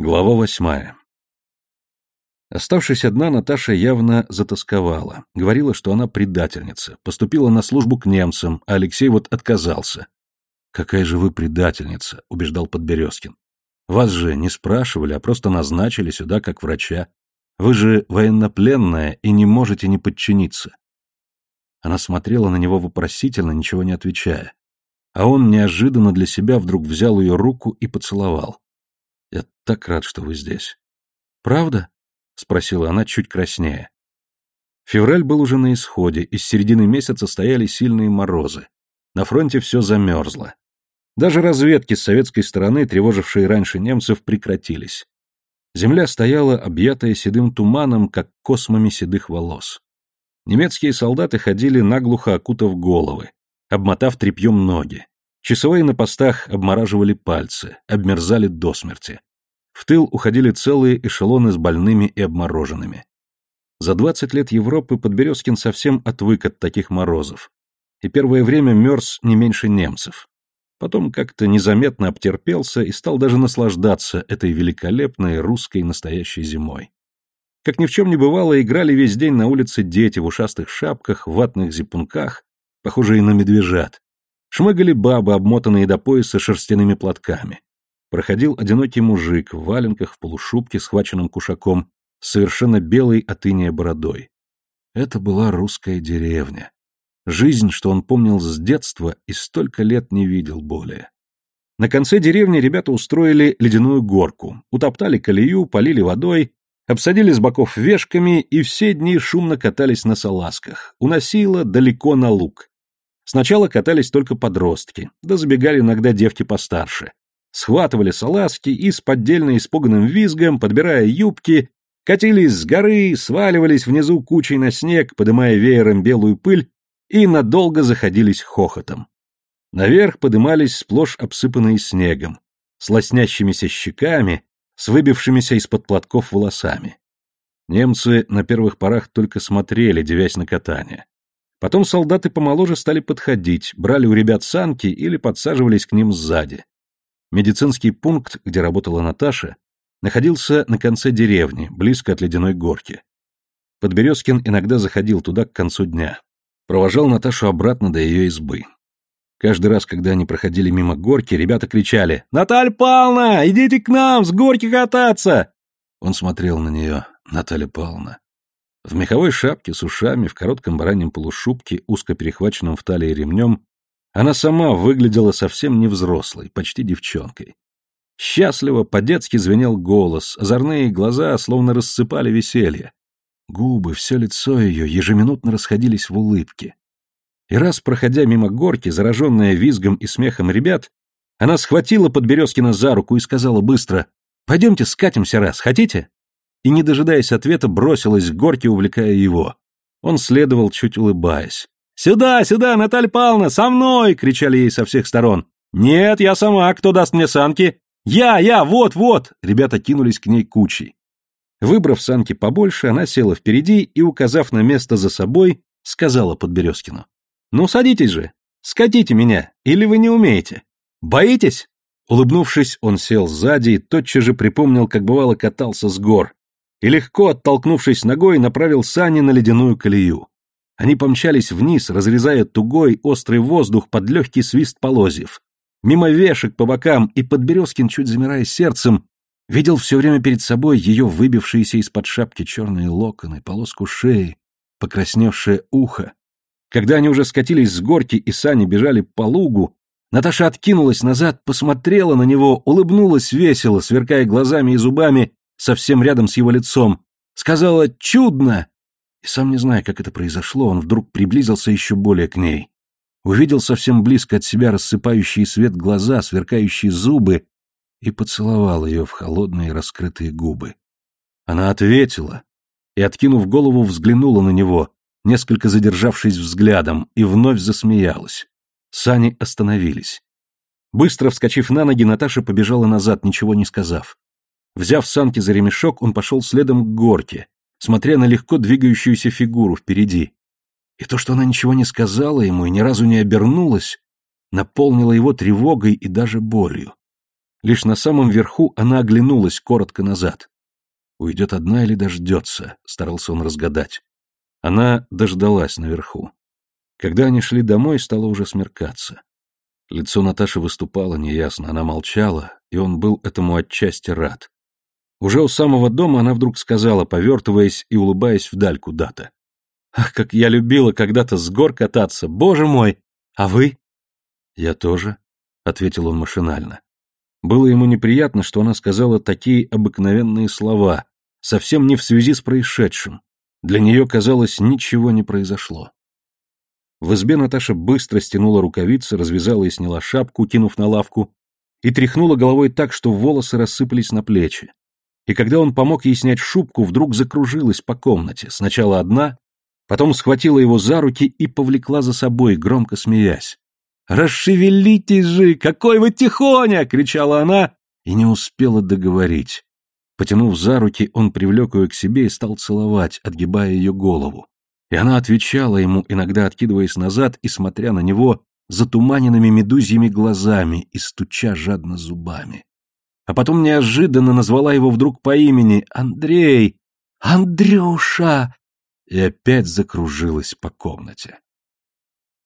Глава восьмая. Оставшись одна, Наташа явно затасковала. Говорила, что она предательница, поступила на службу к немцам, а Алексей вот отказался. «Какая же вы предательница», — убеждал Подберезкин. «Вас же не спрашивали, а просто назначили сюда как врача. Вы же военнопленная и не можете не подчиниться». Она смотрела на него вопросительно, ничего не отвечая. А он неожиданно для себя вдруг взял ее руку и поцеловал. Так рад, что вы здесь. Правда? спросила она чуть краснее. Февраль был уже на исходе, и с середины месяца стояли сильные морозы. На фронте все замерзло. Даже разведки с советской стороны, тревожившие раньше немцев, прекратились. Земля стояла, объятая седым туманом, как космами седых волос. Немецкие солдаты ходили наглухо окутав головы, обмотав тряпьем ноги. Часовые на постах обмораживали пальцы, обмерзали до смерти. В тыл уходили целые эшелоны с больными и обмороженными. За 20 лет Европы Подберезкин совсем отвык от таких морозов. И первое время мерз не меньше немцев. Потом как-то незаметно обтерпелся и стал даже наслаждаться этой великолепной русской настоящей зимой. Как ни в чем не бывало, играли весь день на улице дети в ушастых шапках, ватных зипунках, похожие на медвежат, Шмыгали бабы, обмотанные до пояса шерстяными платками. Проходил одинокий мужик в валенках, в полушубке, схваченном кушаком, совершенно белой от бородой. Это была русская деревня. Жизнь, что он помнил с детства и столько лет не видел более. На конце деревни ребята устроили ледяную горку, утоптали колею, полили водой, обсадили с боков вешками и все дни шумно катались на салазках, уносило далеко на луг. Сначала катались только подростки, да забегали иногда девки постарше. Схватывали салазки и с поддельно испуганным визгом, подбирая юбки, катились с горы, сваливались внизу кучей на снег, подымая веером белую пыль, и надолго заходились хохотом. Наверх подымались сплошь обсыпанные снегом, с лоснящимися щеками, с выбившимися из-под платков волосами. Немцы на первых порах только смотрели, девясь на катание. Потом солдаты помоложе стали подходить, брали у ребят санки или подсаживались к ним сзади. Медицинский пункт, где работала Наташа, находился на конце деревни, близко от ледяной горки. Подберезкин иногда заходил туда к концу дня. Провожал Наташу обратно до ее избы. Каждый раз, когда они проходили мимо горки, ребята кричали «Наталья Павловна, идите к нам, с горки кататься!» Он смотрел на нее. «Наталья Павловна, в меховой шапке с ушами, в коротком бараньем полушубке, узко перехваченном в талии ремнем, она сама выглядела совсем не взрослой, почти девчонкой. Счастливо, по-детски звенел голос, озорные глаза словно рассыпали веселье. Губы, все лицо ее ежеминутно расходились в улыбке. И раз, проходя мимо горки, зараженная визгом и смехом ребят, она схватила Подберезкина за руку и сказала быстро «Пойдемте скатимся раз, хотите?» и, не дожидаясь ответа, бросилась к горке, увлекая его. Он следовал, чуть улыбаясь. «Сюда, сюда, Наталья Павловна, со мной!» — кричали ей со всех сторон. «Нет, я сама, кто даст мне санки?» «Я, я, вот, вот!» Ребята кинулись к ней кучей. Выбрав санки побольше, она села впереди и, указав на место за собой, сказала Подберезкину. «Ну, садитесь же, скатите меня, или вы не умеете? Боитесь?» Улыбнувшись, он сел сзади и тотчас же припомнил, как бывало катался с гор, и легко, оттолкнувшись ногой, направил сани на ледяную колею. Они помчались вниз, разрезая тугой, острый воздух под легкий свист полозьев. Мимо вешек по бокам, и Подберезкин, чуть замирая сердцем, видел все время перед собой ее выбившиеся из-под шапки черные локоны, полоску шеи, покрасневшее ухо. Когда они уже скатились с горки и сани бежали по лугу, Наташа откинулась назад, посмотрела на него, улыбнулась весело, сверкая глазами и зубами, совсем рядом с его лицом, сказала «чудно!» И сам не зная, как это произошло, он вдруг приблизился еще более к ней. Увидел совсем близко от себя рассыпающие свет глаза, сверкающие зубы, и поцеловал ее в холодные раскрытые губы. Она ответила и, откинув голову, взглянула на него, несколько задержавшись взглядом, и вновь засмеялась. Сани остановились. Быстро вскочив на ноги, Наташа побежала назад, ничего не сказав. Взяв санки за ремешок, он пошел следом к горке, смотря на легко двигающуюся фигуру впереди. И то, что она ничего не сказала ему и ни разу не обернулась, наполнило его тревогой и даже болью. Лишь на самом верху она оглянулась коротко назад. Уйдет одна или дождется, старался он разгадать. Она дождалась наверху. Когда они шли домой, стало уже смеркаться. Лицо Наташи выступало неясно, она молчала, и он был этому отчасти рад. Уже у самого дома она вдруг сказала, повертываясь и улыбаясь вдаль куда-то. «Ах, как я любила когда-то с гор кататься, боже мой! А вы?» «Я тоже», — ответил он машинально. Было ему неприятно, что она сказала такие обыкновенные слова, совсем не в связи с происшедшим. Для нее, казалось, ничего не произошло. В избе Наташа быстро стянула рукавицы, развязала и сняла шапку, кинув на лавку, и тряхнула головой так, что волосы рассыпались на плечи. И когда он помог ей снять шубку, вдруг закружилась по комнате, сначала одна, потом схватила его за руки и повлекла за собой, громко смеясь. «Расшевелитесь же! Какой вы тихоня!» — кричала она и не успела договорить. Потянув за руки, он привлек ее к себе и стал целовать, отгибая ее голову. И она отвечала ему, иногда откидываясь назад и смотря на него затуманенными медузьями глазами и стуча жадно зубами. А потом неожиданно назвала его вдруг по имени «Андрей! Андрюша!» и опять закружилась по комнате.